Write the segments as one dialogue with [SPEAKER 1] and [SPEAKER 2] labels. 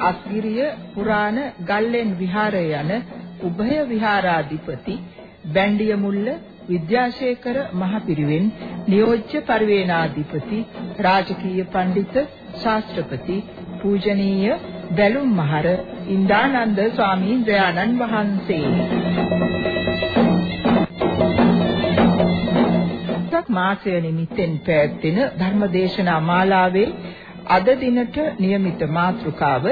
[SPEAKER 1] අස්ගිරිය පුරාණ ගල්ලෙන් විහාරය යන උභය විහාරාධිපති බැන්ඩිය මුල්ල විද්‍යාශේකර මහපිරිවෙන් නියෝජ්‍ය පරිවේනාධිපති රාජකීය පඬිත ශාස්ත්‍රපති පූජනීය බැලුම් මහර ඉන්දානන්ද ස්වාමීන් වහන්සේ. මාසය නිමිත්තෙන් පැවැත්වෙන ධර්මදේශනා මාලාවේ අද දිනට નિયમિત මාතෘකාව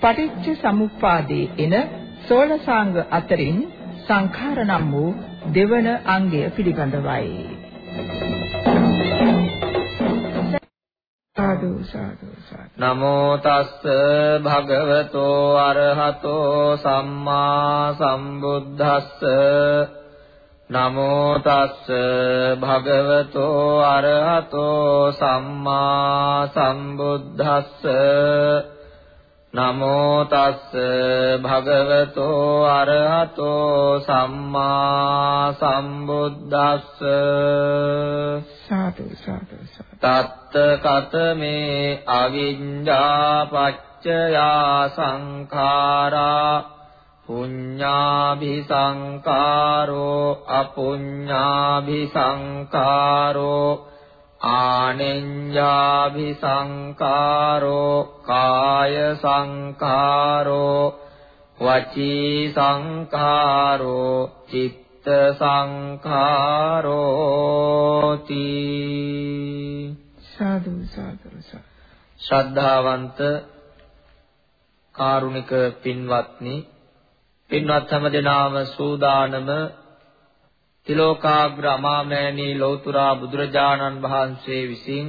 [SPEAKER 1] පටිච්ච සමුප්පාදේ එන සෝලසාංග අතරින් සංඛාර නම් වූ දෙවන අංගය පිළිබඳවයි. සාදු සාදු
[SPEAKER 2] නමෝ තස්ස භගවතෝ අරහතෝ සම්මා සම්බුද්දස්ස නමෝ තස්ස භගවතෝ අරහතෝ සම්මා සම්බුද්දස්ස. නමෝ තස්ස භගවතෝ අරහතෝ සම්මා සම්බුද්දස්ස.
[SPEAKER 1] සාදු සාදු
[SPEAKER 2] තත්ත කතමේ අවිඤ්ඤා පච්චයා සංඛාරා පුඤ්ඤාභි සංකාරෝ අපුඤ්ඤාභි සංකාරෝ ආනෙඤ්ඤාභි සංකාරෝ කාය සංකාරෝ වචී සංකාරෝ චිත්ත සංකාරෝති
[SPEAKER 1] සාදු සාදු
[SPEAKER 2] ශ්‍රද්ධාවන්ත කාරුණික පින්වත්නි පින්වත් හැම දෙනාම සූදානම තිලෝකාග්‍ර අමාමෑණී ලෞතුරා බුදුරජාණන් වහන්සේ විසින්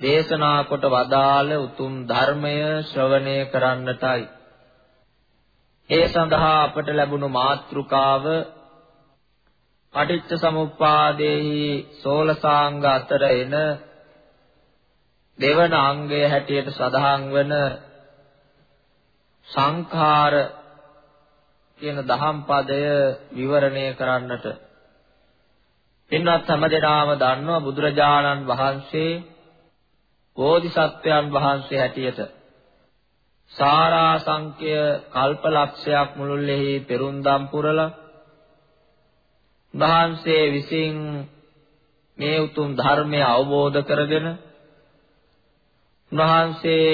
[SPEAKER 2] දේශනා කොට වදාළ උතුම් ධර්මය ශ්‍රවණය කරන්නටයි. ඒ සඳහා අපට ලැබුණු මාතෘකාව පටිච්ච සමුප්පාදේහි සෝලසාංග අතර එන දෙවන අංගය හැටියට සඳහන් වන සංඛාර කියන දහම් පදය විවරණය කරන්නට. පින්වත් හැමදෙනාම දන්නවා බුදුරජාණන් වහන්සේ බෝධිසත්වයන් වහන්සේ හැටියට සාරා සංඛ්‍ය කල්පලක්ෂයක් මුළුල්ලෙහි පෙරුම්දම් පුරලා වහන්සේ විසින් මේ උතුම් ධර්මය අවබෝධ කරගෙන වහන්සේ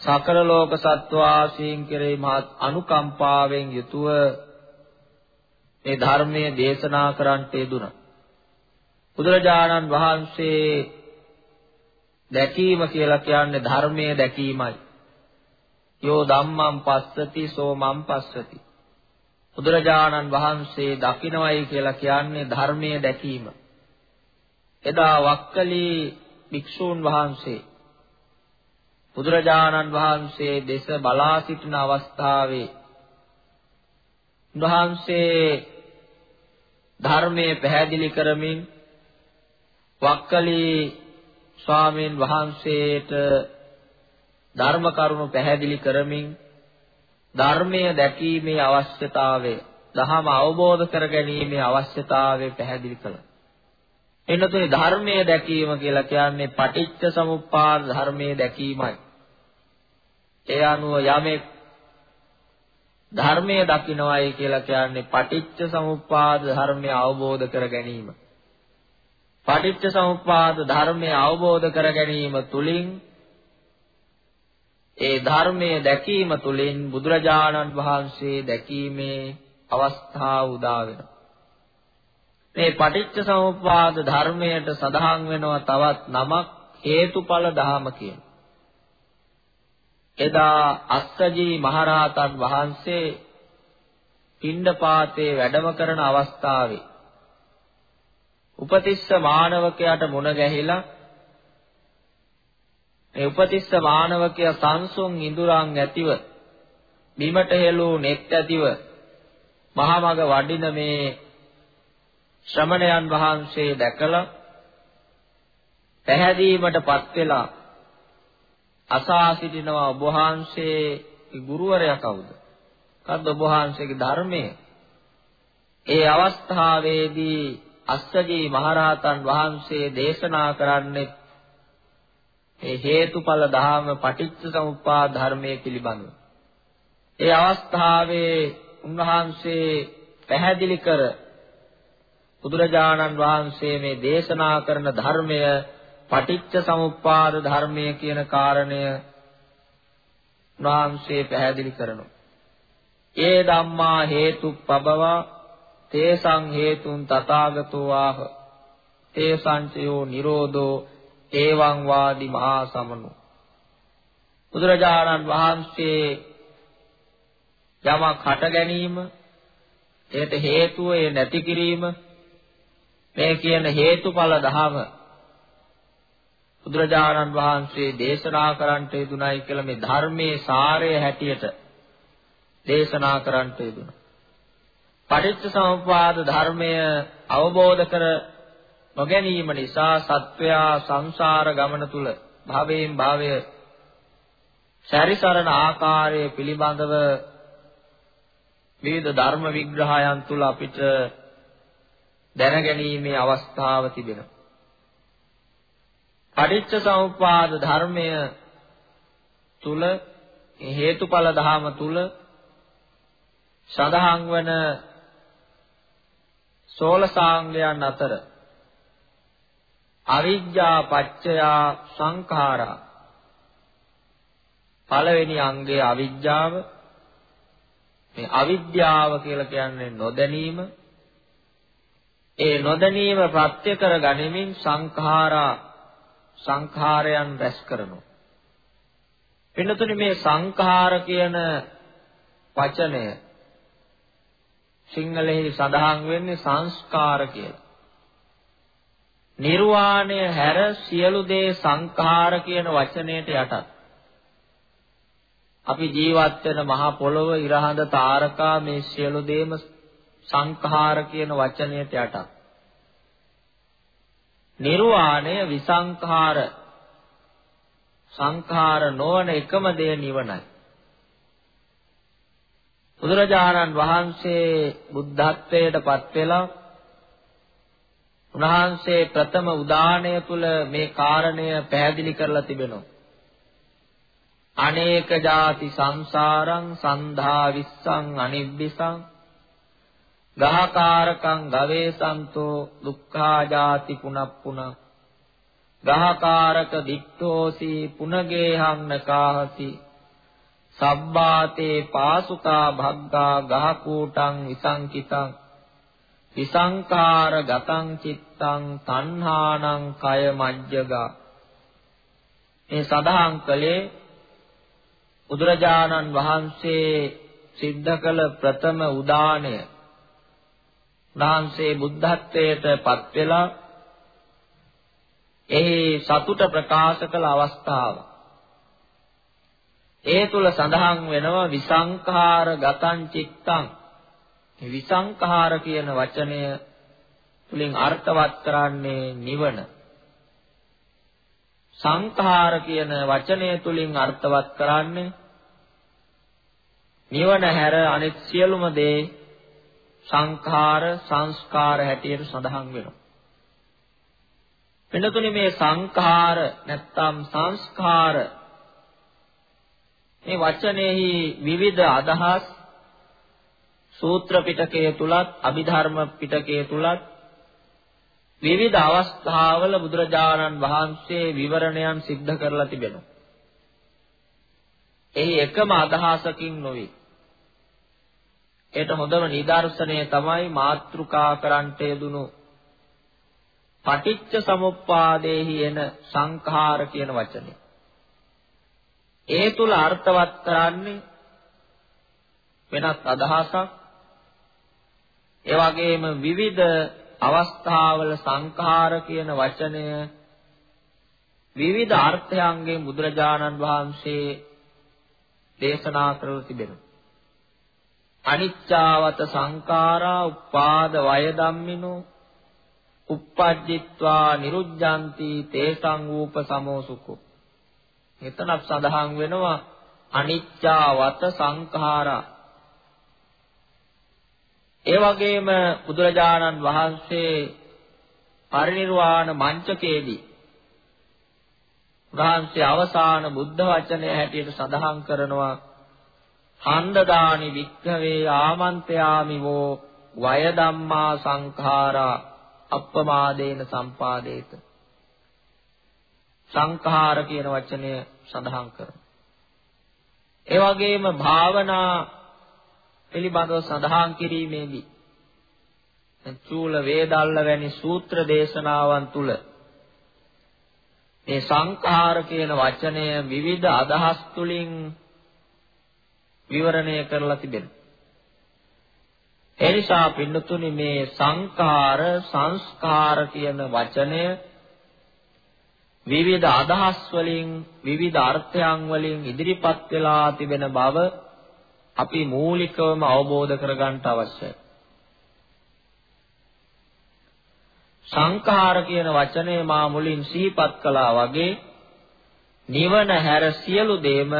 [SPEAKER 2] සකල ලෝක සත්වාසීන් කෙරෙහි මහත් අනුකම්පාවෙන් යුතුව මේ ධර්මයේ දේශනා කරන්නට යෙදුණා. බුදුරජාණන් වහන්සේ දැකීම කියලා කියන්නේ ධර්මයේ දැකීමයි. යෝ ධම්මං පස්සති සෝ මං පස්සති. බුදුරජාණන් වහන්සේ දකින්නවයි කියලා කියන්නේ ධර්මයේ දැකීම. එදා වක්කලී භික්ෂූන් වහන්සේ බුදුරජාණන් වහන්සේ දෙස බලා සිටින අවස්ථාවේ උන්වහන්සේ ධර්මයේ පැහැදිලි කරමින් වක්කලී ස්වාමීන් වහන්සේට ධර්ම කරුණු පැහැදිලි කරමින් ධර්මයේ දැකීමේ අවශ්‍යතාවය, දහම අවබෝධ කර ගැනීමේ අවශ්‍යතාවය පැහැදිලි කළා. එන්නතුනේ ධර්මයේ දැකීම කියලා කියන්නේ පටිච්ච සමුප්පාද ධර්මයේ දැකීමයි. ඒ අනුව යමෙක් ධර්මයේ දකින්නවයි කියලා කියන්නේ පටිච්ච සමුප්පාද ධර්මය අවබෝධ කර ගැනීම. පටිච්ච සමුප්පාද ධර්මය අවබෝධ කර ගැනීම තුලින් ඒ ධර්මයේ දැකීම තුලින් බුදුරජාණන් වහන්සේ දැකීමේ අවස්ථාව උදා වෙනවා. මේ පටිච්ච සමුප්පාද ධර්මයට සඳහන් වෙනවා තවත් නමක් හේතුඵල ධහම කියන. එදා අස්සජී මහරහතන් වහන්සේ පිණ්ඩපාතේ වැඩම කරන අවස්ථාවේ උපතිස්ස මානවකයාට මුණ ගැහිලා ඒ උපතිස්ස මානවකයා සංසුන් ඉඳුරන් ඇතිව බිමට හෙළූ නෙත් ඇතිව මහමග වඩින මේ ශ්‍රමණයන් වහන්සේ දැකලා පැහැදීමටපත් වෙලා අසා සිටිනවා ඔබ වහන්සේගේ ගුරුවරයා කවුද? කද්ද ඔබ වහන්සේගේ ධර්මය? ඒ අවස්ථාවේදී අස්සජී මහරහතන් වහන්සේ දේශනා කරන්නේ ඒ හේතුඵල ධාම පටිච්ච සමුප්පාද ධර්මයේ පිළිබඳව. ඒ අවස්ථාවේ උන්වහන්සේ පැහැදිලි කර බුදුරජාණන් වහන්සේ මේ දේශනා කරන ධර්මය පටිච්ච සමුප්පාද ධර්මය කියන කාරණය උන්වහන්සේ පැහැදිලි කරනවා. ඒ ධම්මා හේතුප්පබවා තේසං හේතුන් තථාගතෝ ආහ තේසංචයෝ නිරෝධෝ එවං වාදි මහා සමනු බුදුරජාණන් වහන්සේ යමක් හට ගැනීම ඒට හේතුව ඒ නැති කිරීම මේ කියන හේතුඵල ධහම බුදුරජාණන් වහන්සේ දේශනා කරන්නට යෙදුනයි කියලා මේ ධර්මයේ සාරය හැටියට දේශනා කරන්නට යෙදුනා. පටිච්ච සමුප්පාද ධර්මය අවබෝධ කර නොගැනීම නිසා සත්වයා සංසාර ගමන තුල භවයෙන් භවය සැරිසරන ආකාරය පිළිබඳව විවිධ ධර්ම විග්‍රහයන් තුල අපිට දැනගැනීමේ අවස්ථාව තිබෙනවා. පටිච්ච සමුප්පාද ධර්මය තුල හේතුඵල ධහම තුල සඳහන් වන සෝලසාංගයන් අතර අවිජ්ජා පච්චයා සංඛාරා පළවෙනි අංගය අවිජ්ජාව. මේ අවිද්‍යාව කියලා කියන්නේ නොදැනීම. ඒ නොදැනීම ප්‍රත්‍ය කර ගනිමින් සංඛාරා සංඛාරයන් රැස් කරනවා වෙනතුනි මේ සංඛාර කියන වචනය සිංහලෙහි සඳහන් වෙන්නේ සංස්කාර කියලා නිර්වාණය හැර සියලු දේ සංඛාර කියන වචනයට යටත්. අපි ජීවත් වෙන මහ පොළොව, ඉරහඳ තාරකා මේ සියලු දේම සංඛාර කියන වචනයට යටත්. නිර්වාණය විසංඛාර සංඛාර නොවන එකම දේ නිවනයි. බුදුරජාණන් වහන්සේ බුද්ධත්වයට පත් වෙලා උන්වහන්සේ ප්‍රථම උදානය තුල මේ කාරණය පැහැදිලි කරලා තිබෙනවා. අනේක ಜಾති සංසාරං සන්ධා විස්සං අනිබ්බිසං ගහකාරකං ගවේසන්තෝ දුක්ඛා ಜಾති පුනප්පුන. ගහකාරක දික්ඛෝසි පුනගේහං නකාහසි සබ්බාතේ පාසුකා භග්ගා ගහකූටං විසංකිතං. විසංකාර ගතං චිත්තං තණ්හානං කය මජ්ජගා. මේ සඳහන් කළේ බුදුරජාණන් වහන්සේ සිද්ධ කළ ප්‍රථම උදානය වහන්සේ බුද්ධත්වයට පත් වෙලා එහි සතුට ප්‍රකාශ කළ අවස්ථාව ඒ තුල සඳහන් වෙනවා විසංඛාර ගතං චිත්තං මේ විසංඛාර කියන වචනය තුලින් අර්ථවත් කරන්නේ නිවන. සංඛාර කියන වචනය තුලින් අර්ථවත් කරන්නේ නිවන හැර අනෙක් සියලුම දේ සංඛාර සංස්කාර හැටියට සඳහන් වෙනවා. වෙනතුනි මේ සංඛාර නැත්තම් සංස්කාර මේ වචනේහි විවිධ අදහස් සූත්‍ර පිටකයේ තුලත් අභිධර්ම පිටකයේ තුලත් විවිධ අවස්ථාවල බුදුරජාණන් වහන්සේ විවරණයන් සිද්ධ කරලා තිබෙනවා. එහි එකම අදහසකින් නොවේ. ඒට හොඳම නිදර්ශනය තමයි මාත්‍රුකා කරන්ට යෙදුණු පටිච්ච සමුප්පාදේහි එන සංඛාර කියන වචනේ. ඒ තුල අර්ථවත් කරන්නේ වෙනත් අදහසක් ඒ වගේම විවිධ අවස්ථාවල සංඛාර කියන වචනය විවිධ අර්ථයන්ගෙන් බුදුරජාණන් වහන්සේ දේශනා කරලා තිබෙනවා. අනිච්චාවත සංඛාරා උපාද වය ධම්මිනෝ uppajjitva niruddhanti තේසං ූප සමෝසුකෝ එතනක් සඳහන් වෙනවා අනිච්චාවත සංඛාරා. ඒ වගේම බුදුරජාණන් වහන්සේ පරිනිර්වාණ මංචකයේදී උන්වහන්සේ අවසාන බුද්ධ වචනය හැටියට සඳහන් කරනවා හන්දදානි වික්ඛවේ ආමන්ත්‍යාමි වෝ වය ධම්මා සංඛාරා අප්පමාදේන සම්පාදේත. සංඛාර කියන වචනය සඳහන් කරනවා. ඒ වගේම භාවනා පිළිබඳව සඳහන් කිරීමේදී චූල වේදල්ල වැනි සූත්‍ර දේශනාවන් තුල මේ සංඛාර කියන වචනය විවිධ අදහස් තුලින් විවරණය කරලා තිබෙනවා. ඒ නිසා පින්නතුනි මේ සංඛාර සංස්කාර කියන වචනය විවිධ අදහස් වලින් විවිධ අර්ථයන් වලින් ඉදිරිපත් වෙලා තිබෙන බව අපි මූලිකවම අවබෝධ කරගන්න අවශ්‍යයි. සංඛාර කියන වචනේ මා මුලින් සිහිපත් කළා වගේ නිවන හැර සියලු දේම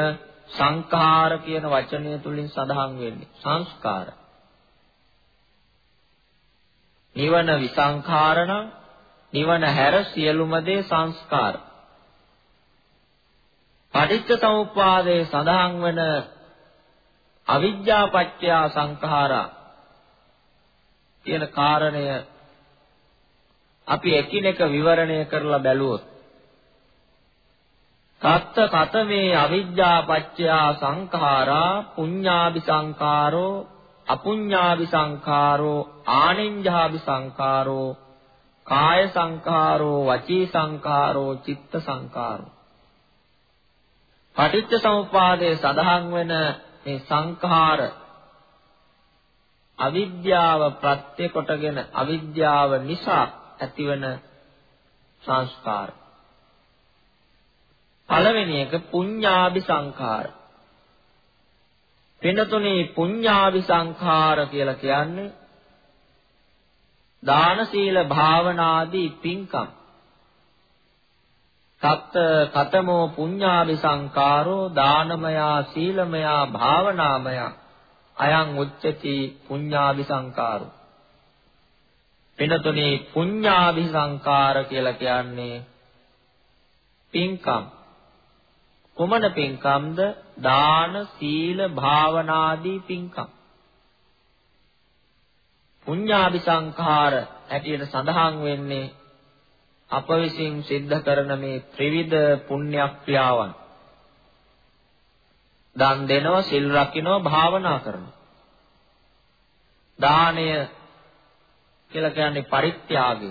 [SPEAKER 2] සංඛාර කියන වචනය තුලින් සඳහන් වෙන්නේ සංස්කාර. නිවන විසංඛාරණ නිවන හැර සියලුම දේ සංස්කාර. පටිච්ච සමුප්පාදයේ සඳහන් වන අවිද්‍යා පත්‍ය සංඛාරා කියන කාරණය අපි එකිනෙක විවරණය කරලා බැලුවොත් තත්ත කතමේ අවිද්‍යා පත්‍ය සංඛාරා පුඤ්ඤාභි සංඛාරෝ අපුඤ්ඤාභි සංඛාරෝ ආනිඤ්ඤාභි සංඛාරෝ කාය සංඛාරෝ වචී සංඛාරෝ චිත්ත සංඛාරෝ පටිච්ච සමුප්පාදයේ සඳහන් වෙන මේ සංඛාර අවිද්‍යාව ප්‍රත්‍ය කොටගෙන අවිද්‍යාව නිසා ඇතිවන සංස්කාර. පළවෙනි එක පුඤ්ඤාභි සංඛාර. වෙනතුනේ පුඤ්ඤාභි සංඛාර කියලා කියන්නේ දාන සීල භාවනාදී පින්කම්. සත්ත කතමෝ පුඤ්ඤාභි සංඛාරෝ දානමයා සීලමයා භාවනාමයා අයං උච්චති පුඤ්ඤාභි සංඛාරෝ වෙනතුනේ පුඤ්ඤාභි සංකාර කියලා කියන්නේ පින්කම්. කොමන පින්කම්ද? දාන, සීල, භාවනාදී පින්කම්. පුඤ්ඤාභි සංඛාර හැටියට සඳහන් වෙන්නේ අප විසින් සිද්ධ කරන මේ ත්‍රිවිධ පුණ්‍ය ක්‍රියාවන්. දන් දෙනවා, සිල් රකින්නවා, භාවනා කරනවා. දානය කියලා කියන්නේ පරිත්‍යාගය.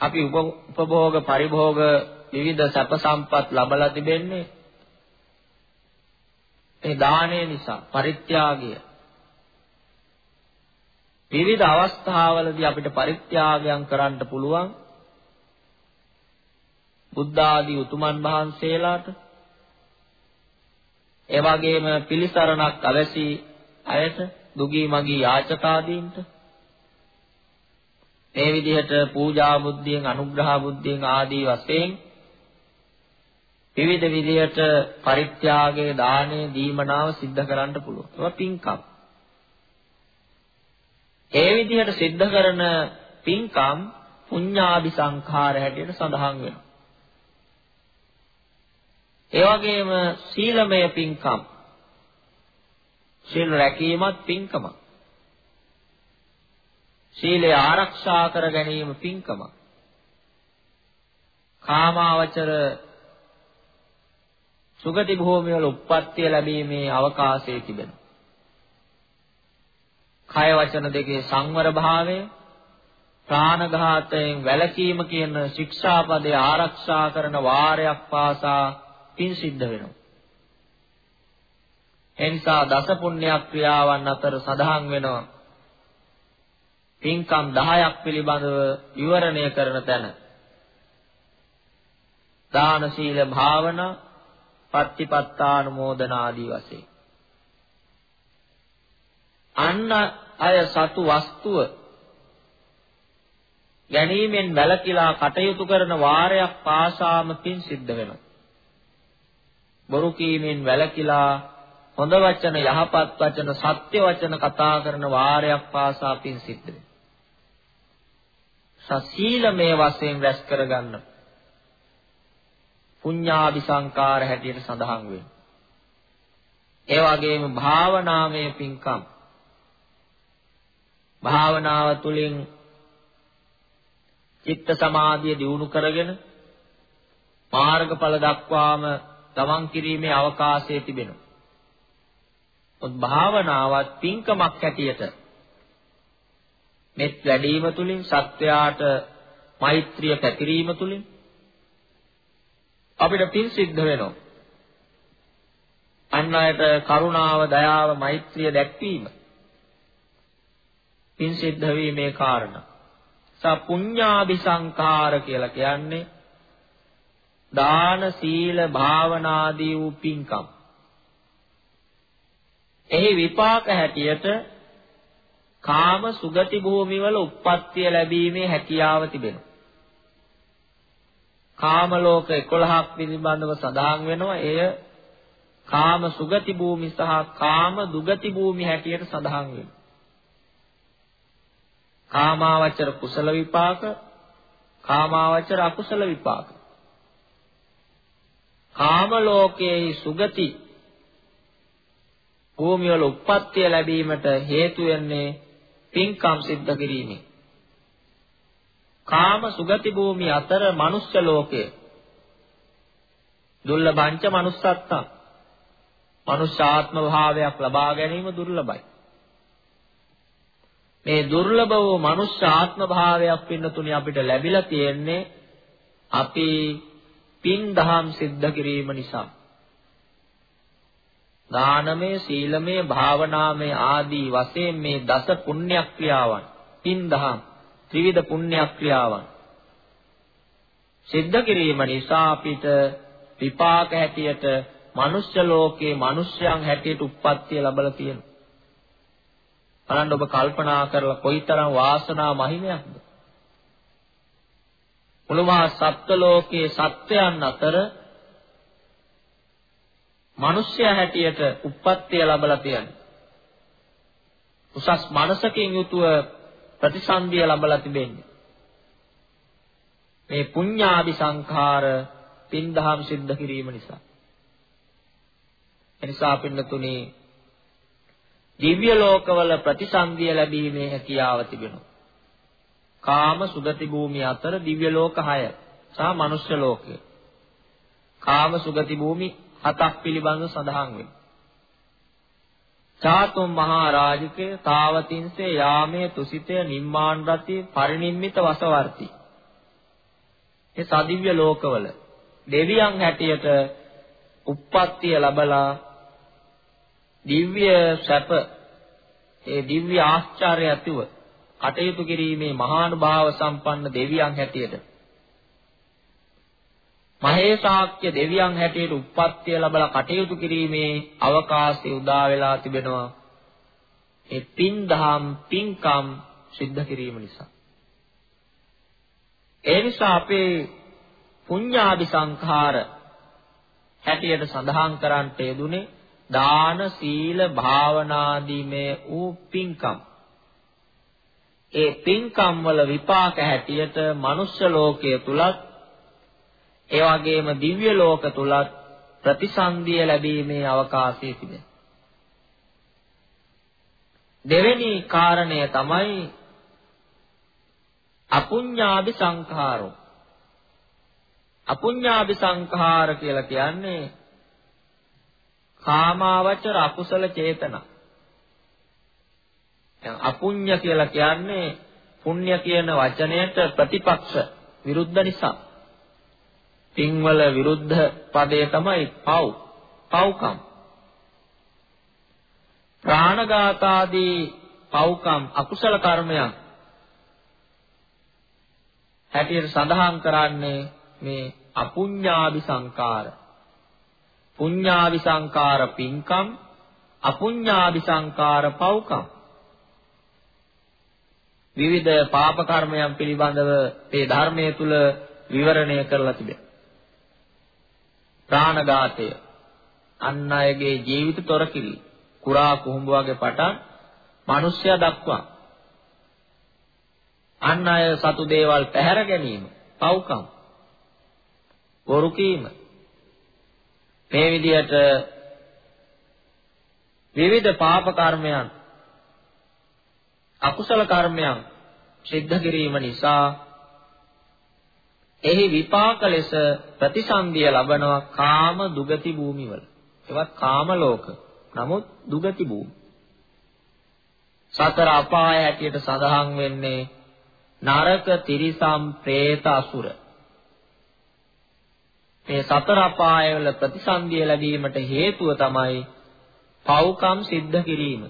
[SPEAKER 2] අපි උපභෝග පරිභෝග විවිධ සැප සම්පත් ලබලා තිබෙන්නේ ඒ දාණය නිසා පරිත්‍යාගය. විවිධ අවස්ථාවලදී අපිට පරිත්‍යාගයන් කරන්න පුළුවන්. බුද්ධ ආදී උතුමන් වහන්සේලාට ඒ වගේම පිළිසරණක් අවැසි අයට දුගී මගී යාචකාදීන්ට මේ විදිහට පූජා බුද්ධියෙන් අනුග්‍රහ බුද්ධියෙන් ආදී වශයෙන් විවිධ විදිහට පරිත්‍යාගයේ දානයේ දීමනාව සිද්ධ කරන්න පුළුවන්. ඒවා පින්කම්. ඒ විදිහට සිද්ධ කරන පින්කම් පුඤ්ඤාභි සංඛාර හැටියට සඳහන් වෙනවා. ඒ වගේම සීලමය පින්කම් සීල් රැකීමත් පින්කමක්. සීලය ආරක්ෂා කර ගැනීම පින්කමක්. කාමාවචර සුගති භූමිය වල උප්පත්තිය ලැබීමේ අවකාශය තිබෙනවා. කය වචන දෙකේ සංවර භාවය ප්‍රාණඝාතයෙන් වැළකීම කියන ශික්ෂාපදේ ආරක්ෂා කරන වාරයක් පාසා පින් සිද්ධ වෙනවා. එනිසා දස පුණ්‍ය ක්‍රියාවන් අතර සඳහන් වෙනවා පින්කම් 10ක් පිළිබඳව විවරණය කරන තැන දාන සීල භාවනා පත්තිපත්තානුමෝදන ආදී වශයෙන් අන්න අය සතු වස්තුව ගැනීමෙන් වැළකීලා කටයුතු කරන වාරයක් පාසාම පින් සිද්ධ වෙනවා බොරු කීමෙන් වැළකීලා හොඳ වචන යහපත් වචන සත්‍ය වචන කතා කරන වාරයක් පාසා පින් සිද්ධ වෙනවා. සීලමය වශයෙන් රැස් කරගන්න පුඤ්ඤාභි සංකාර හැටියට සඳහන් වෙනවා. ඒ වගේම භාවනාමය පින්කම් භාවනාව තුළින් චිත්ත සමාධිය දියුණු කරගෙන මාර්ගඵල දක්වාම ගමන් කිරීමේ අවකාශය තිබෙනවා. ඔත් භාවනාවත් පින්කමක් හැටියට මෙත් වැඩිම තුලින් සත්වයාට මෛත්‍රිය පැතිරීම තුලින් අපිට පින් සිද්ධ වෙනවා. අන් අයට කරුණාව, දයාව, මෛත්‍රිය දැක්වීම පින් සිද්ධ වීමේ කාරණා. සා පුඤ්ඤාභි සංඛාර කියලා කියන්නේ දාන, සීල, භාවනාදී වූ පින්කම්. එහි විපාක හැටියට කාම සුගති භූමිවල උප්පත්තිය ලැබීමේ හැකියාව තිබෙනවා. කාම ලෝක 11ක් පිළිබඳව සඳහන් වෙනවා. එය කාම සුගති භූමි සහ කාම දුගති භූමි හැටියට සඳහන් වෙනවා. කාමාවචර කුසල විපාක, කාමාවචර අකුසල විපාක. කාම ලෝකයේ සුගති භූමිය වල උප්පත්තිය ලැබීමට හේතු වෙන්නේ පින්කම් සිද්ධ කිරීමෙන්. කාම සුගති භූමි අතර මනුෂ්‍ය ලෝකය දුර්ලභංච manussත්තම් මනුෂ්‍යාත්ම භාවයක් ලබා ගැනීම දුර්ලභයි. මේ දුර්ලභ වූ මනුෂ්‍ය ආත්ම භාවයක් පින්නතුනි අපිට ලැබිලා තියෙන්නේ අපි පින් දහම් සිද්ධ කිරීම නිසා. දානමය, සීලමය, භාවනාමය ආදී වශයෙන් මේ දස පුණ්‍ය ක්‍රියාවන්, පින් දහම්, ත්‍රිවිධ පුණ්‍ය ක්‍රියාවන් සිද්ධ කිරීම නිසා අපිට විපාක හැටියට මනුෂ්‍ය ලෝකේ මිනිස්යන් හැටියට උප්පත්තිය ලැබලා තියෙනවා. බලන්න ඔබ කල්පනා කරලා කොයිතරම් වාසනා මහිමයක්ද? මුළුමහා සත්ත්ව ලෝකයේ සත්වයන් අතර මිනිස්යා හැටියට උප්පත්තිය ලැබලා තියෙනවා. උසස් මනසකින් යුතුව ප්‍රතිසන්දිය ලැබලා තිබෙන්නේ. මේ පුඤ්ඤාභි සංඛාර පින්දහම් සිද්ධ කිරීම නිසා. එනිසා පින්නතුනේ දිව්‍ය ලෝකවල ප්‍රතිසන්දිය ලැබීමේ හැකියාව තිබෙනවා. කාම සුගති භූමිය අතර දිව්‍ය ලෝක 6 සහ මනුෂ්‍ය ලෝකය. කාම සුගති භූමි හතක් පිළිබඳව සඳහන් වෙනවා. චාතුම් මහා රාජිකය, තාවතින්සේ, යාමේ, තුසිතය, නිම්මාන් රති, පරිනිම්මිත වසවර්ති. මේ සදිව්‍ය ලෝකවල දෙවියන් හැටියට උප්පත්තිය ලැබලා දිව්‍ය සැප ඒ දිව්‍ය ආශ්චර්ය ඇතිව කටයුතු කිරීමේ මහානුභාව සම්පන්න දෙවියන් හැටියට මහේසාක්‍ය දෙවියන් හැටියට උප්පත්තිය ලැබලා කටයුතු කිරීමේ අවකාශය උදා වෙලා තිබෙනවා. ඒ පින් දහම් පින්කම් සිද්ධ කිරීම නිසා. ඒ නිසා අපේ පුඤ්ඤාභි සංඛාර හැටියට සඳහන් කරන්නට යෙදුනේ දාන සීල භාවනාදී මේ ඌ පින්කම්. ඒ පින්කම් වල විපාක හැටියට මනුෂ්‍ය ලෝකයේ තුලත් ඒ වගේම දිව්‍ය ලෝක තුලත් ප්‍රතිසන්දිය ලැබීමේ අවකාශය තිබෙනවා දෙවෙනි කාරණය තමයි අපුඤ්ඤාභි සංඛාරෝ අපුඤ්ඤාභි සංඛාර කියලා කියන්නේ කාමාවචර අකුසල චේතනා. දැන් අපුඤ්ඤ කියලා කියන්නේ පුණ්‍ය කියන වචනයට ප්‍රතිපක්ෂ විරුද්ධ නිසා. පින්වල විරුද්ධ පදය තමයි පව්. පව්කම්. ප්‍රාණඝාතාදී පව්කම් අකුසල කර්මයන් හැටියට සඳහන් කරන්නේ මේ අපුඤ්ඤාභි සංකාර පුඤ්ඤාවි සංකාර පින්කම් අපුඤ්ඤාවි සංකාර පව්කම් විවිධ පාප කර්මයන් පිළිබඳව මේ ධර්මයේ තුල විවරණය කරලා තිබෙනවා ප්‍රාණඝාතය. අන් අයගේ ජීවිත තොර කිරීම කුරා කුහුඹ වගේ පටන් මිනිස්සයා දක්වා. අන් අය සතු දේවල් පැහැර ගැනීම පව්කම් බොරු කීම. මේ විදිහට විවිධ පාප කර්මයන් අකුසල කර්මයන් සිද්ධ කිරීම නිසා එහි විපාක ලෙස ප්‍රතිසන්දිය ලබනවා කාම දුගති භූමිවල. ඒවත් කාම ලෝක. නමුත් දුගති භූමි. සතර අපාය හැටියට සඳහන් වෙන්නේ නරක තිරිසම් പ്രേත අසුර. මේ සතර අපායවල ප්‍රතිසන්දිය ලැබීමට හේතුව තමයි පව්කම් සිද්ධ කිරීම.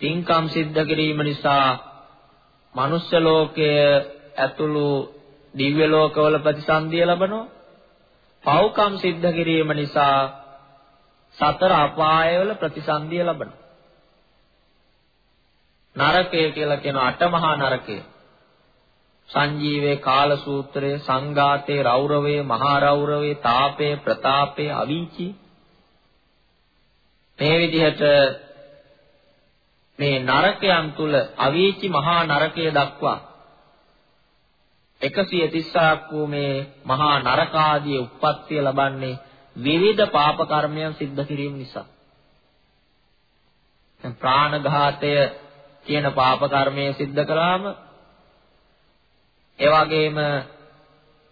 [SPEAKER 2] පින්කම් සිද්ධ කිරීම නිසා මනුෂ්‍ය ලෝකය ඇතුළු දිව්‍ය ලෝකවල ප්‍රතිසන්දිය ලබනවා. පව්කම් සිද්ධ කිරීම නිසා සතර අපායවල ප්‍රතිසන්දිය ලබනවා. නරකය කියලා කියන අටමහා නරකය. සංජීවේ කාල සූත්‍රයේ සංඝාතේ රෞරවේ මහා රෞරවේ තාපේ ප්‍රතාපේ අවීචි මේ විදිහට මේ නරකයන් තුල අවීචි මහා නරකය දක්වා 130ක් වූ මේ මහා නරකාදී උප්පත්තිය ලබන්නේ විවිධ පාප කර්මයන් සිද්ධ කිරීම නිසා. දැන් ප්‍රාණඝාතය කියන පාප කර්මය සිද්ධ කළාම ඒ වගේම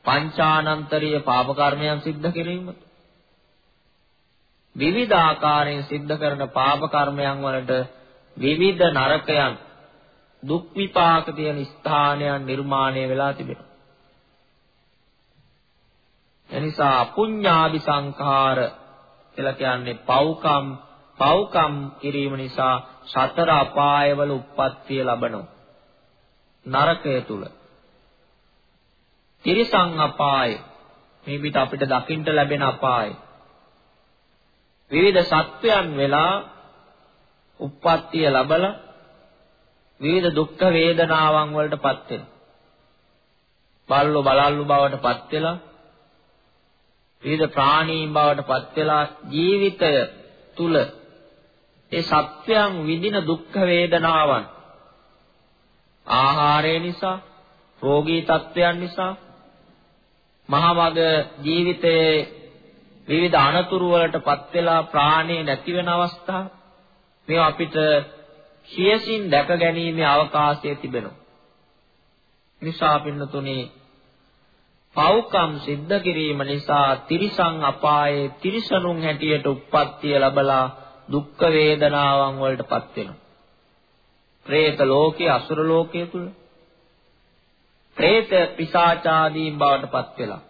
[SPEAKER 2] පංචානන්තරීය පාප කර්මයන් සිද්ධ කිරීම විවිධ ආකාරයෙන් සිද්ධ කරන පාප කර්මයන් වලට විවිධ නරකයන් දුක් විපාක තියෙන ස්ථානයන් නිර්මාණය වෙලා තිබෙනවා. එනිසා අපුඤ්ඤාදි සංඛාර කියලා කියන්නේ පව්කම් පව්කම් කිරීම නිසා සතර අපායවල උප්පත්තිය ලබනවා. නරකය තුල. තිරිසං අපාය මේ පිට අපිට දකින්න ලැබෙන අපාය. විවිධ සත්වයන් වෙලා උප්පත්තිය ලබලා විවිධ දුක් වේදනාවන් වලටපත් වෙනවා. බල්ලු බලල්ලු බවටපත් වෙලා විවිධ ප්‍රාණීන් බවටපත් වෙලා ජීවිතය තුල ඒ සත්‍යයන් විඳින දුක් වේදනාවන් ආහාරය නිසා රෝගී තත්ත්වයන් නිසා මහමග ජීවිතයේ විවිධ අනතුරු වලටපත් වෙලා ප්‍රාණය නැති වෙන අවස්ථා මේවා අපිට සියසින් දැක ගැනීමේ අවකාශය තිබෙනවා. නිසා පින්නතුනේ පව්කම් සිද්ධ කිරීම නිසා තිරිසන් අපායේ තිරිසනුන් හැටියට උප්පත්තිය ලැබලා දුක් වේදනාවන් වලටපත් වෙනවා. പ്രേත ලෝකේ අසුර ලෝකයේ තුල പ്രേත පිසාචාදීන් බවටපත් වෙලා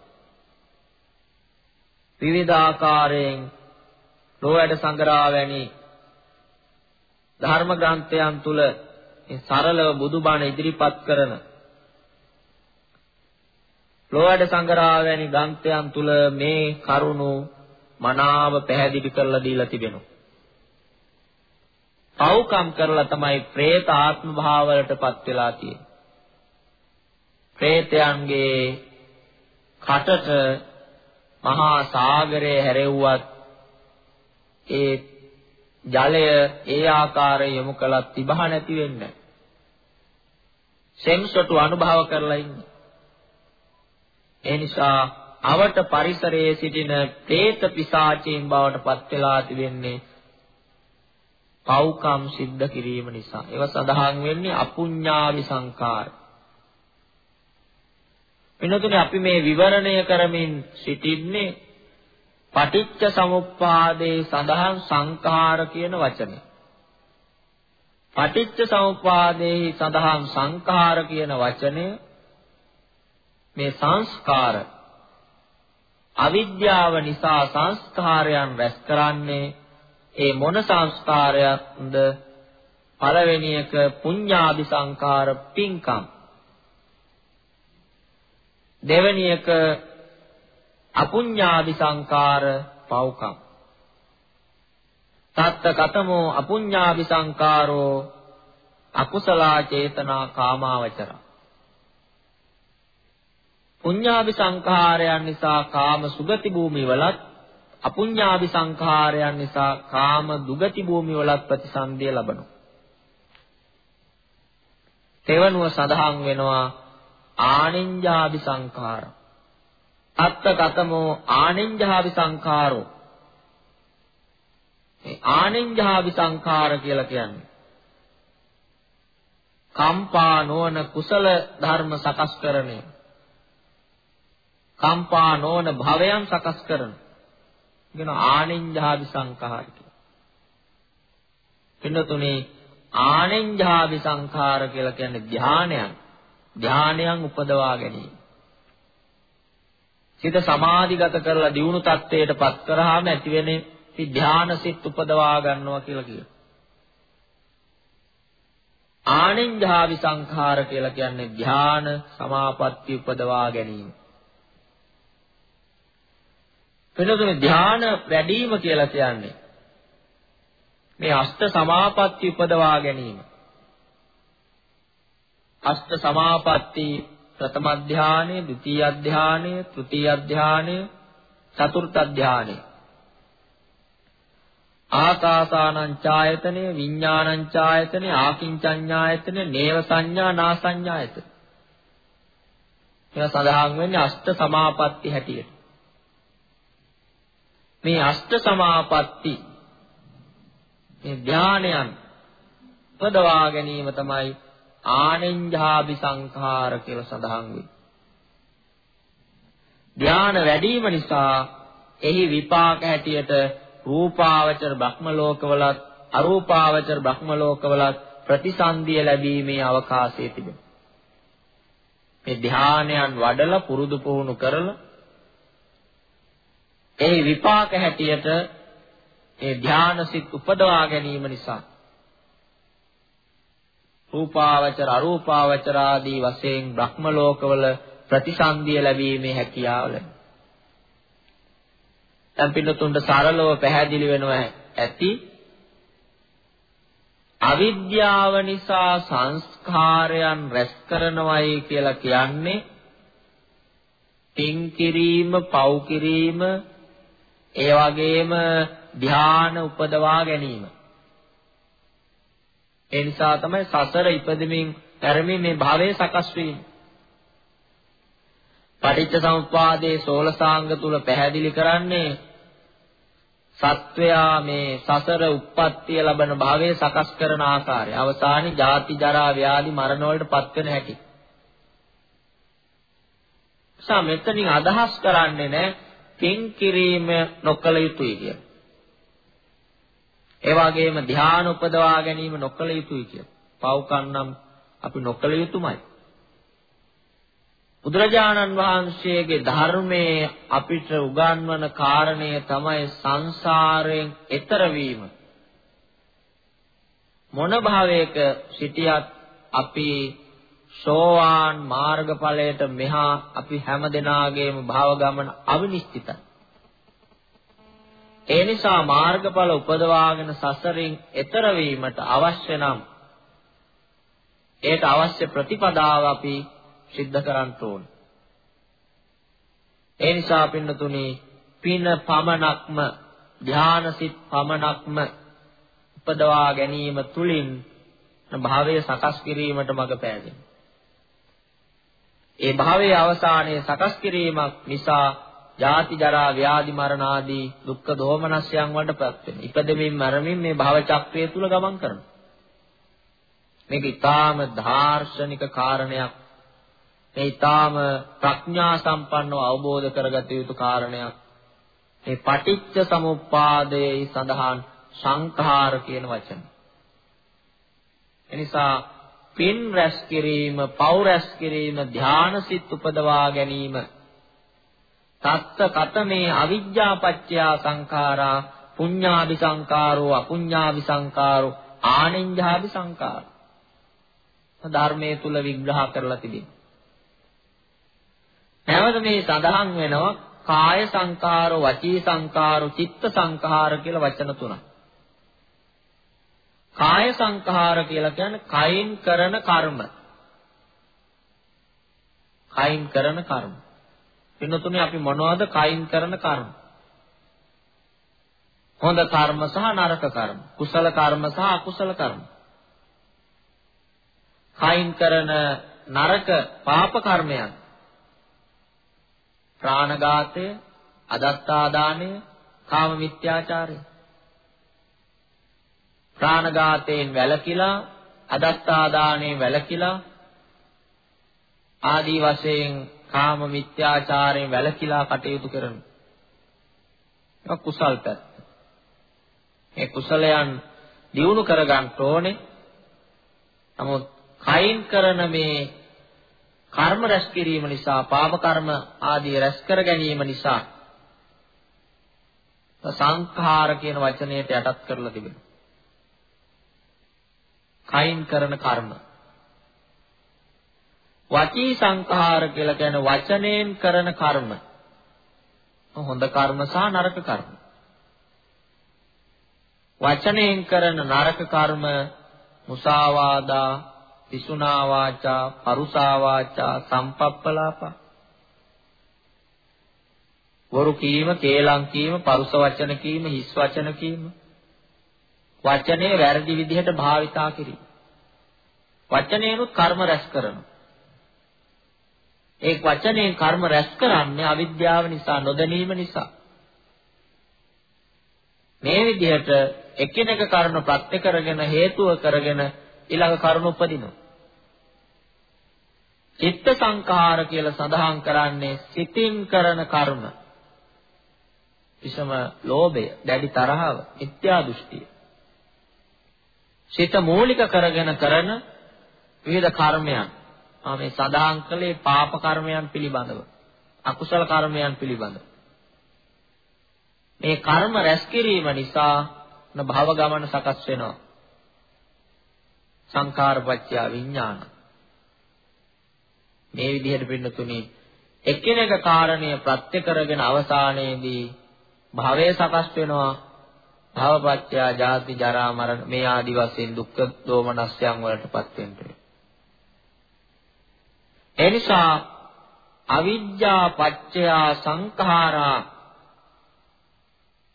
[SPEAKER 2] විවිධාකාරයෙන් ලෝයට සංගරා වැනි ධර්ම ග්‍රන්ථයන් තුල සරලව බුදුබණ ඉදිරිපත් කරන ලෝවැඩ සංගරා වැනි ග්‍රන්ථයන් තුල මේ කරුණු මනාව පැහැදිලි කරලා දීලා තිබෙනවා. පව්කම් කරලා තමයි പ്രേත ආත්ම භාවවලටපත් වෙලා තියෙන්නේ. പ്രേතයන්ගේ කටට මහා සාගරය හැරෙව්වත් ඒ ජලය ඒ ආකාරයෙන් යොමු කළත් තිබහ නැති වෙන්නේ. සෙම්සොටු අනුභව කරලා ඉන්නේ. ඒ නිසා අවට පරිසරයේ සිටින പ്രേත පිසාචීන් බවට පත් වෙලා තිබෙන්නේ පව්කම් සිද්ධ කිරීම නිසා. ඒව සඳහන් වෙන්නේ අපුඤ්ඤාවි සංකාර වෙනතුනේ අපි මේ විවරණය කරමින් සිටින්නේ පටිච්ච සමුප්පාදේ සඳහන් සංඛාර කියන වචනේ. පටිච්ච සමුප්පාදේ සඳහන් සංඛාර කියන වචනය මේ සංස්කාර අවිද්‍යාව නිසා සංස්කාරයන් රැස් කරන්නේ ඒ මොන සංස්කාරයක්ද පළවෙනි එක පුඤ්ඤාභි සංඛාර පින්කම් දෙවෙනි එක අපුඤ්ඤාදි සංකාර පව්කම්. තත්ත කතමෝ අපුඤ්ඤාදි සංකාරෝ අකුසලා චේතනා කාමාවචර. පුඤ්ඤාදි සංඛාරයන් නිසා කාම සුගති භූමි වලත් අපුඤ්ඤාදි සංඛාරයන් නිසා කාම දුගති භූමි වලත් ප්‍රතිසන්දිය ලබනවා. තෙවනුව සඳහන් වෙනවා ආනින්ජාදි සංඛාර. අත්ත කතමෝ ආනෙන්ජහාවි සංඛාරෝ මේ ආනෙන්ජහාවි සංඛාර කියලා කියන්නේ කම්පා නොවන කුසල ධර්ම සකස් කරණය කම්පා නොවන භවයන් සකස් කරන කියන ආනෙන්ජහාවි සංඛාර කියලා. පින්නතුනේ ආනෙන්ජහාවි සංඛාර කියලා කියන්නේ ධානයන් ධානයන් උපදවා ගැනීම. සිත සමාධිගත කරලා දියුණු තත්ත්වයටපත් කරාම ඇතිවෙන්නේ ධාන සිත් උපදවා ගන්නවා කියලා කියනවා. ආනින්ජාවි සංඛාර කියලා කියන්නේ ධාන සමාපatti උපදවා ගැනීම. වෙනතුනේ ධාන වැඩිම කියලා කියන්නේ මේ අෂ්ට සමාපatti උපදවා ගැනීම. අෂ්ට සමාපatti ප්‍රථම ධානය, ဒုတိ ය ධානය, තෘතීය ධානය, චතුර්ථ ධානය. ආකාසානං ඡායතනෙ, විඥානං ඡායතනෙ, ආකින්චඤ්ඤායතනෙ, නේව සංඥා නා සංඥායතනෙ. මේවා සඳහන් වෙන්නේ අෂ්ට සමාපatti හැටියට. මේ අෂ්ට සමාපatti මේ ඥානයන් උපදවා ගැනීම තමයි ආනෙන්ජාභි සංඛාර කියලා සඳහන් වෙන්නේ. ධාන වැඩිම නිසා එහි විපාක හැටියට රූපාවචර බ්‍රහ්ම ලෝකවලත් අරූපාවචර බ්‍රහ්ම ලෝකවලත් ප්‍රතිසන්දිය ලැබීමේ අවකාශය තිබෙනවා. මේ ධානයන් වඩලා පුරුදු පුහුණු කරලා ඒ විපාක හැටියට ඒ ධානසිත උපදවා ගැනීම නිසා රූපාවචර අරූපාවචර ආදී වශයෙන් බ්‍රහ්ම ලෝකවල ප්‍රතිසන්දිය ලැබීමේ හැකියාව ලැබෙනවා. දැන් පින්නතුන්ට සරලව පැහැදිලි වෙනවා ඇති අවිද්‍යාව නිසා සංස්කාරයන් රැස් කරනවයි කියලා කියන්නේ පින් කිරීම, පව් කිරීම, ඒ වගේම ධ්‍යාන උපදවා ගැනීම. ඒ නිසා තමයි සසර ඉපදෙමින් පෙරමින් මේ භවයේ සකස් වෙන්නේ. පටිච්ච සමුප්පාදයේ සෝලසාංග තුල පැහැදිලි කරන්නේ සත්වයා මේ සසර උප්පත්තිය ලබන භවයේ සකස් කරන ආකාරය. අවසානයේ ජාති ජරා ව්‍යාධි මරණ වලට පත් වෙන හැටි. සා මෙතනින් අදහස් කරන්නේ නැහැ පින් කිරීම නොකළ යුතුයි කියලා. ඒ වගේම ධ්‍යාන උපදවා ගැනීම නොකළ යුතුයි කියලා. පව්කන්නම් අපි නොකළ යුතුමයි. බුදුරජාණන් වහන්සේගේ ධර්මයේ අපිට උගන්වන කාරණය තමයි සංසාරයෙන් එතර වීම. මොන භාවයක සිටියත් අපි සෝවාන් මාර්ගඵලයට මෙහා අපි හැම දෙනාගේම භව ගමන අවිනිශ්චිතයි. ඒ නිසා මාර්ගඵල උපදවාගෙන සසරින් එතර වීමට අවශ්‍ය නම් ඒට අවශ්‍ය ප්‍රතිපදාව අපි සිද්ධ කරන්න ඕන. ඒ නිසා පින්නතුනි පින පමණක්ම ධානසිත පමණක්ම උපදවා ගැනීම තුලින් භාවය සකස් කිරීමට මඟ පෑදෙනවා. ඒ භාවයේ අවසානයේ සකස් කිරීමක් නිසා ජාති ජරා ව්‍යාධි මරණ ආදී දුක්ඛ දෝමනස්යන් වලටපත් වෙනවා. ඉපදෙමින් මරමින් මේ භව චක්‍රය තුල ගමන් කරනවා. මේක ඊටාම දාර්ශනික කාරණයක්. මේ ඊටාම ප්‍රඥා සම්පන්නව අවබෝධ කරගත යුතු කාරණයක්. මේ පටිච්ච සමුප්පාදයේ සඳහන් සංඛාර කියන වචන. එනිසා පින් රැස් කිරීම, පව් රැස් කිරීම, ධානසිත උපදවා ගැනීම තත්ත කතමේ අවිජ්ජාපච්චයා සංඛාරා පුඤ්ඤාභි සංඛාරෝ අපුඤ්ඤාභි සංඛාරෝ ආනෙන්ජාභි සංඛාරෝ ධර්මයේ තුල විග්‍රහ කරලා තිබෙනවා. නැවත මේ සඳහන් වෙනවා කාය සංඛාරෝ වචී සංඛාරෝ චිත්ත සංඛාර කියලා වචන තුනක්. කාය සංඛාර කියලා කියන්නේ කයින් කරන කර්ම. කයින් කරන කර්ම. පින්නතුනේ අපි මොනවද කයින් කරන කර්ම? හොඳ කර්ම සහ නරක කර්ම. කුසල කර්ම සහ අකුසල කර්ම. කයින් කරන නරක පාප කර්මයන් ප්‍රාණඝාතය, අදත්තාදානය, කාම මිත්‍යාචාරය. ප්‍රාණඝාතයෙන් වැළකීලා, අදත්තාදානයෙන් වැළකීලා ආදී වශයෙන් කාම මිත්‍යාචාරයෙන් වැළකීලා කටයුතු කරන. ඒක කුසල් පැත්ත. මේ කුසලයන් දියුණු කරගන්න ඕනේ. නමුත් කයින් කරන මේ කර්ම රැස් කිරීම නිසා පාප කර්ම ආදී රැස් කර ගැනීම නිසා සංඛාර කියන වචනයට යටත් කරලා තිබෙනවා. කයින් කරන කර්ම. වචී සංඛාර කියලා කියන වචනයෙන් කරන කර්ම. හොඳ කර්ම සහ නරක කර්ම. වචනයෙන් කරන නරක කර්ම මුසාවාදා, පිසුනා වාචා, පරුසා වාචා, සම්පප්පලාපා. වරු කීම, කේලම් කීම, පරුස වචන කීම, හිස් වචන කීම. වචනේ වැරදි විදිහට භාවිතා කිරීම. වචනේනුත් කර්ම රැස් කරනවා. ඒ වචනේ කර්ම රැස් කරන්නේ අවිද්‍යාව නිසා, නොදැනීම නිසා. මේ විදිහට එකිනෙක කරුණු ප්‍රත්‍ය කරගෙන හේතුව කරගෙන ඊළඟ කරුණු උපදිනවා. චිත්ත සංඛාර කියලා සඳහන් කරන්නේ සිතින් කරන කර්ම. විසම ලෝභය, දැඩි තරහව, මිත්‍යා දෘෂ්ටිය. සිත මූලික කරගෙන කරන විවිධ කර්මයන්. ආ මේ සඳහන් කළේ පාප කර්මයන් පිළිබඳව. අකුසල කර්මයන් පිළිබඳව. මේ කර්ම රැස් කිරීම නිසා භව ගමන සකස් වෙනවා. සංඛාරපච්චය විඥාන. මේ විදිහට පින්නතුනි එකිනෙක කාරණය ප්‍රත්‍ය කරගෙන අවසානයේදී භවය සකස් වෙනවා. භවපච්චය ජාති ජරා මරණ මේ ආදි වශයෙන් දුක්ඛ දෝමනස්යන් වලටපත් වෙනවා. එනිසා අවිජ්ජා පච්චය සංඛාරා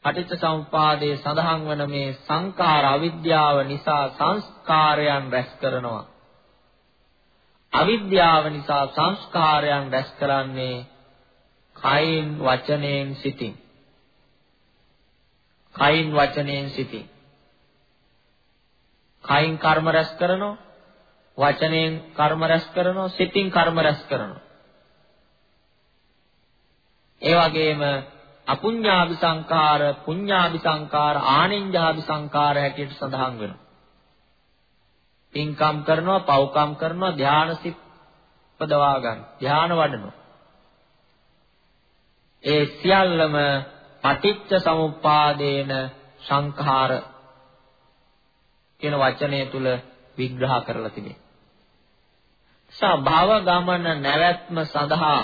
[SPEAKER 2] පටිච්ච සමුපාදයේ සඳහන් වන මේ සංඛාර අවිද්‍යාව නිසා සංස්කාරයන් රැස් කරනවා. අවිද්‍යාව නිසා සංස්කාරයන් රැස් කරන්නේ කයින් වචනයෙන් සිතින්. කයින් වචනයෙන් සිතින්. කයින් කර්ම රැස් කරනවා. වචනයෙන් කර්ම රැස් කරනවා. සිතින් කර්ම රැස් කරනවා. ඒ වගේම අපුඤ්ඤාභි සංකාර, පුඤ්ඤාභි සංකාර, ආනෙන්ජාභි සංකාර හැටියට සඳහන් වෙනවා. පින්කම් කරනවා, පව්කම් කරනවා, ධානසිත පදවා ගන්න. ධාන වඩනවා. ඒ සියල්ලම පටිච්ච සමුප්පාදේන සංඛාර කියන වචනය තුල විග්‍රහ කරලා තිබේ. සා භව ගමන නැවැත්ම සඳහා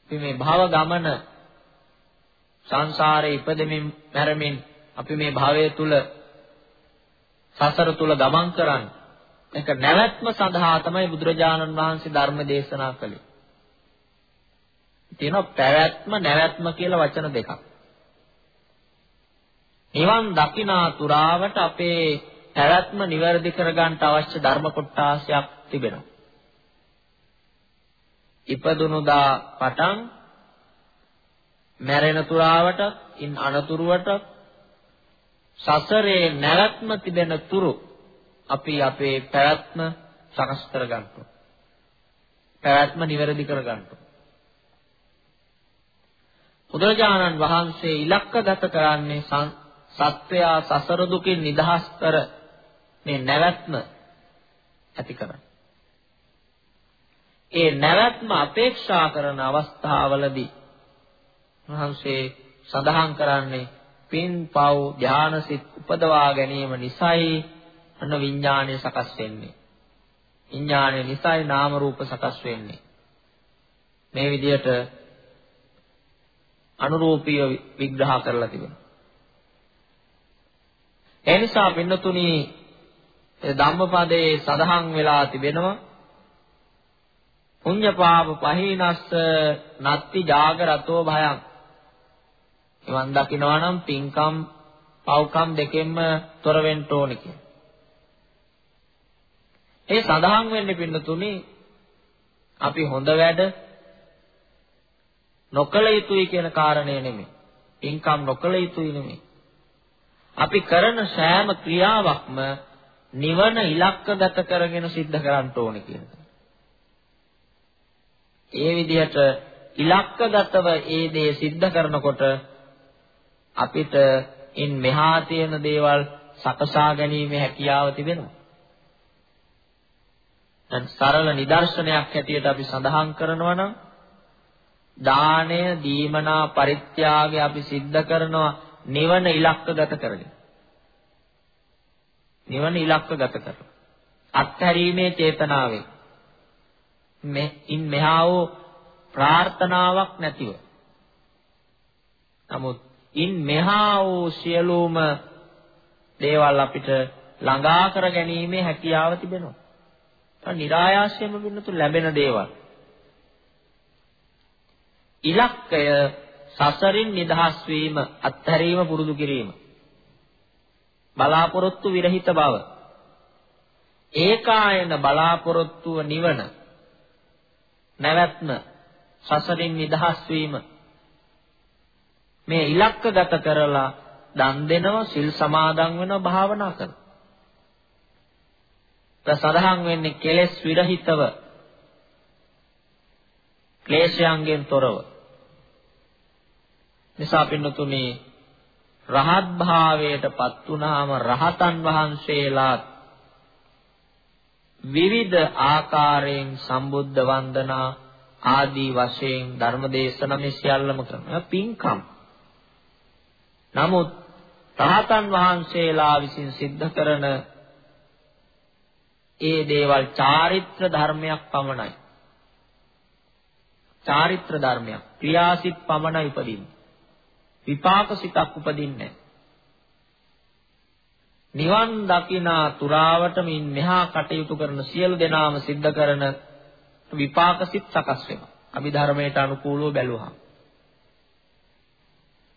[SPEAKER 2] අපි මේ භව ගමන සංසාරේ ඉපදෙමින් මැරෙමින් අපි මේ භවය තුල සසර තුල ගමන් කරන්නේ. ඒක නැවැත්ම සඳහා තමයි බුදුරජාණන් වහන්සේ ධර්ම දේශනා කළේ. තියෙනවා පැවැත්ම නැවැත්ම කියලා වචන දෙකක්. නිවන් දකිනා තුරාවට අපේ පැවැත්ම નિවැරදි කරගන්න අවශ්‍ය ධර්ම කොටාසයක් තිබෙනවා. ඉපදුනුදා පටන් මැරෙන තුරාවට ඉන් අනතුරුවට සසරේ නැවැත්ම තිබෙන තුරු අපි අපේ පැවැත්ම සකස් කර ගන්නවා. පැවැත්ම නිවැරදි කර ගන්නවා. බුදුරජාණන් වහන්සේ ඉලක්කගත කරන්නේ සත්වයා සසර දුකින් නිදහස් කර මේ නැවැත්ම ඇති කරන්නේ. ඒ නැවැත්ම අපේක්ෂා කරන අවස්ථාවලදී මහන්සේ සඳහන් කරන්නේ පින් පව් ධානසිත උපදවා ගැනීම නිසායි අන විඥානය සකස් වෙන්නේ. විඥානය නිසායි නාම රූප සකස් වෙන්නේ. මේ විදිහට අනුරූපීව විග්‍රහ කරලා තිබෙනවා. ඒ නිසා පින්නතුණි ධම්මපදයේ සඳහන් වෙලා තිබෙනවා පුඤ්ඤපාප පහීනස්ස නත්ති ජාගරතෝ භයං. එවන් දකිනවා නම් පින්කම් පව්කම් දෙකෙන්ම තොර වෙන්න ඕනේ කියන. ඒ සඳහන් වෙන්නේ පින්නතුනි අපි හොඳ වැඩ නොකල යුතුයි කියන කාරණය නෙමෙයි. පින්කම් නොකල යුතුයි නෙමෙයි. අපි කරන සෑම ක්‍රියාවක්ම නිවන ඉලක්කගත කරගෙන සිද්ධ කරන්න ඕනේ කියන ඒ විදිහට ඉලක්කගතව ඒ දේ සිද්ධ කරනකොට අපිට ඉන් මෙහා තියෙන දේවල් සකසා ගැනීමේ හැකියාව තිබෙනවා. දැන් සරල නිදර්ශනයක් හැටියට අපි සඳහන් කරනවා නම් දාණය, දීමනා, පරිත්‍යාගය අපි සිද්ධ කරනවා නිවන ඉලක්කගත කරගෙන. නිවන ඉලක්කගත කරලා. අත්හැරීමේ චේතනාවෙන් මේ ඉන් මෙහා වූ ප්‍රාර්ථනාවක් නැතිව. නමුත් ඉන් මෙහා වූ සියලුම දේවල් අපිට ළඟා කර ගැනීමේ හැකියාව තිබෙනවා. නිරායාසයෙන්ම වෙනතු ලැබෙන දේවල්. ඉලක්කය සසරින් නිදහස් වීම, අත්හැරීම පුරුදු කිරීම. බලාපොරොත්තු විරහිත බව. ඒකායන බලාපොරොත්තුව නිවන. නැවැත්ම සසරින් නිදහස් වීම. මේ ඉලක්කගත කරලා දන් දෙනවා, සිල් සමාදන් වෙනවා, භාවනා කරනවා. සඳහන් වෙන්නේ කෙලෙස් විරහිතව ක්ලේශයන්ගෙන් තොරව නිසා පින්නතුනේ රහත් භාවයටපත් වුණාම රහතන් වහන්සේලාත් විවිධ ආකාරයෙන් සම්බුද්ධ වන්දනා ආදී වශයෙන් ධර්මදේශන මේ සියල්ලම කරනවා පින්කම්. නමුත් රහතන් වහන්සේලා විසින් සිද්ධ කරන ඒ දේවල් චාරිත්‍ර ධර්මයක් පමණයි. චාරිත්‍ර ධර්මයක්. ක්‍රියාසිට පමණයි උපදින්නේ. විපාක සිතක් උපදින්නේ නිවන් දකිනා තුරාවට මින් මෙහා කටයුතු කරන සියලු දෙනාම සිද්ධ කරන විපාක සිත් සකස් වෙනවා. අභිධර්මයට අනුකූලව බැලුවහම.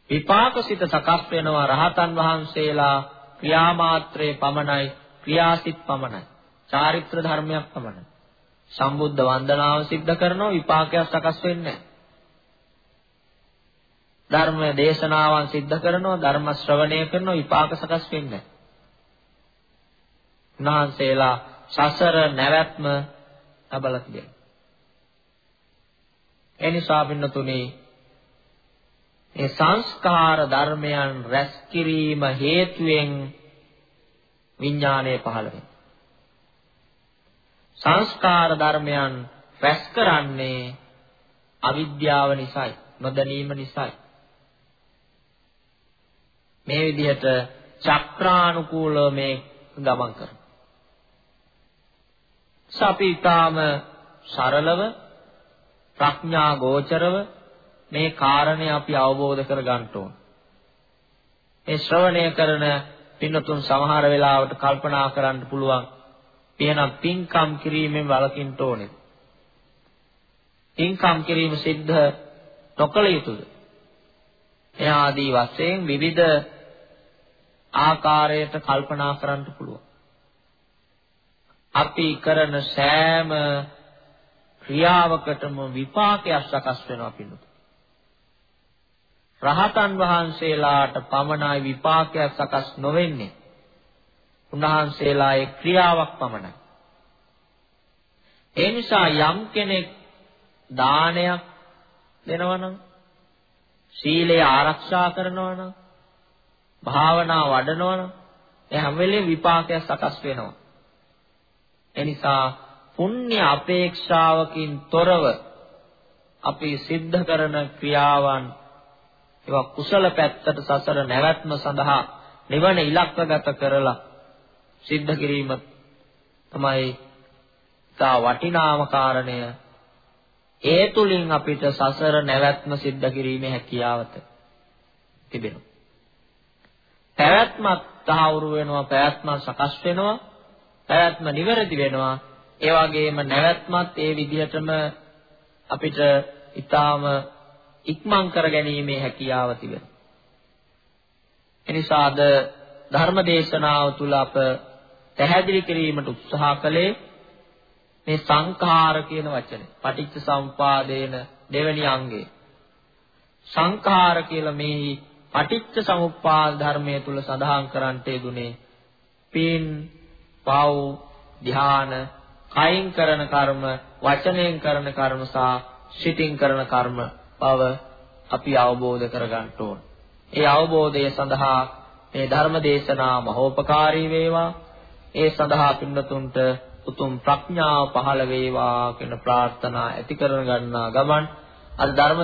[SPEAKER 2] විපාක සිත සකස් වෙනවා රහතන් වහන්සේලා ක්‍රියාමාත්‍රයේ පමණයි ක්‍රියාසිත පමණයි. චාරිත්‍ර ධර්මයක් පමණයි. සම්බුද්ධ වන්දනාව සිද්ධ කරනවා විපාකයක් සකස් වෙන්නේ නැහැ. ධර්ම දේශනාවන් සිද්ධ කරනවා ධර්ම ශ්‍රවණය කරනවා විපාක සකස් වෙන්නේ උන්වහන්සේලා සසර නැවැත්ම ලබලා තිබෙනවා එනිසා පින්නතුනි මේ සංස්කාර ධර්මයන් රැස් කිරීම හේතුවෙන් විඥානය පහළ වෙනවා. සංස්කාර ධර්මයන් රැස් කරන්නේ අවිද්‍යාව නිසායි නොදැනීම නිසායි. මේ විදිහට චක්‍රානුකූලව මේ ගමන් කරනවා. අපි ඊටාම සරලව ප්‍රඥා ගෝචරව මේ කාරණේ අපි අවබෝධ කර ගන්න ඕන. මේ ශ්‍රවණය කරන පින්නතුන් සමහර වෙලාවට කල්පනා කරන්න පුළුවන් එහෙනම් පින්කම් කිරීමෙන් වළකින්න ඕනේ. පින්කම් කිරීම සිද්ධ නොකළ යුතුද? එහා ආදී වශයෙන් විවිධ ආකාරයට කල්පනා කරන්න පුළුවන්. අපි කරන සෑම ක්‍රියාවකටම විපාකයක් සකස් වෙනවා පිළිතුරු. රහතන් වහන්සේලාට පමණයි විපාකයක් සකස් නොවෙන්නේ. උන්වහන්සේලා ඒ ක්‍රියාවක් පමණයි. ඒ නිසා යම් කෙනෙක් දානයක් දෙනවනම් සීලය ආරක්ෂා කරනවනම් භාවනා වඩනවනම් ඒ හැම වෙලේම විපාකයක් සකස් වෙනවා. ඒ නිසා පුණ්‍ය අපේක්ෂාවකින් තොරව අපි සිද්ධ කරන ක්‍රියාවන් ඒවා කුසල පැත්තට සසර නැවැත්ම සඳහා නිවන ඉලක්කගත කරලා සිද්ධ කිරීම තමයි තා වටිනාම කාරණය ඒ තුලින් අපිට සසර නැවැත්ම සිද්ධ කිරීමේ හැකියාවත තිබෙනවා පැවැත්මක් තහවුරු වෙනවා පැවැත්මක් සකස් වෙනවා පැවැත්ම නිවැරදි වෙනවා. ඒ වගේම නැවැත්මත් ඒ විදිහටම අපිට ඊටාම ඉක්මන් කර ගැනීමේ හැකියාව තිබෙනවා. එනිසා අද ධර්ම දේශනාව තුල අප පැහැදිලි කිරීමට උත්සාහ කළේ මේ සංඛාර කියන වචනේ පටිච්ච සමුපාදේන දෙවැනි අංගය. සංඛාර කියලා මේ පටිච්ච සමුප්පාද ධර්මයේ තුල සඳහන් කරන්නට යෙදුනේ පින්, පව්, ධ්‍යාන, කයින් කරන කර්ම, වචනයෙන් කරන කර්ම සහ සිතින් කරන කර්ම බව අපි අවබෝධ කරගන්න ඕන. ඒ අවබෝධය සඳහා මේ ධර්ම දේශනා මහෝපකාරී වේවා. ඒ සඳහා පින්නතුන්ට උතුම් ප්‍රඥාව පහළ වේවා කියන ප්‍රාර්ථනා ඇති කරන ගන්නා ගමන් අද ධර්ම